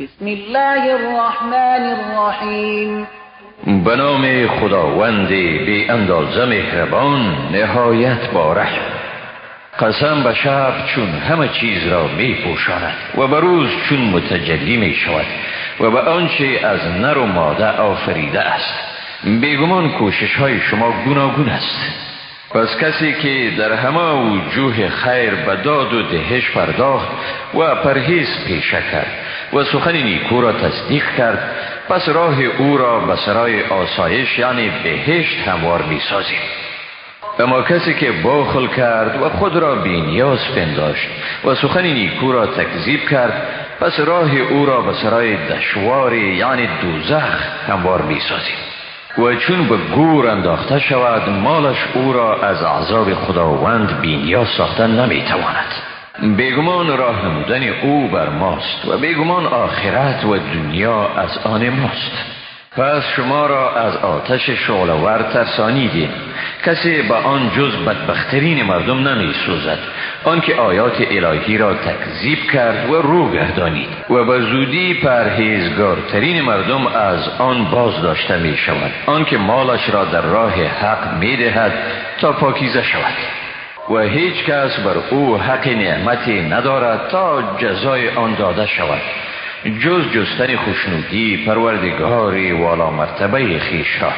بسم الله الرحمن الرحیم به نام خداوند بی اندازه مهربان نهایت بارک قسم به شب چون همه چیز را می پوشاند و به روز چون متجلی می شود و به آنچه از نر و ماده آفریده است. بیگمان کوشش های شما گوناگون است. پس کسی که در همه وجوه خیر به داد و دهش پرداخت و پرهیز پیشه کرد و سخن نیکو را تصدیق کرد. پس راه او را به سرای آسایش یعنی بهشت هموار می سازیم اما کسی که باخل کرد و خود را بینیاز پنداشت و سخن نیکو را تکذیب کرد پس راه او را به سرای دشواری یعنی دوزخ هموار می سازیم و چون به گور انداخته شود مالش او را از عذاب خداوند بینیاز ساختن نمی تواند بیگمان راه نمودن او بر ماست و بیگمان آخرت و دنیا از آن ماست. پس شما را از آتش شعلور ترسانیدیم. کسی به آن جز بدبخترین مردم نمی سوزد آنکه آیات الهی را تکذیب کرد و رو گردانید و به زودی پرهیزگارترین مردم از آن باز داشته می شود آنکه مالش را در راه حق می دهد تا پاکیزه شود. و هیچ کس بر او حق نعمتی ندارد تا جزای آن داده شود. جز جستن خوشنودی پروردگاری والا مرتبه خیشا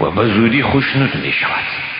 و به زودی خوشنود می شود.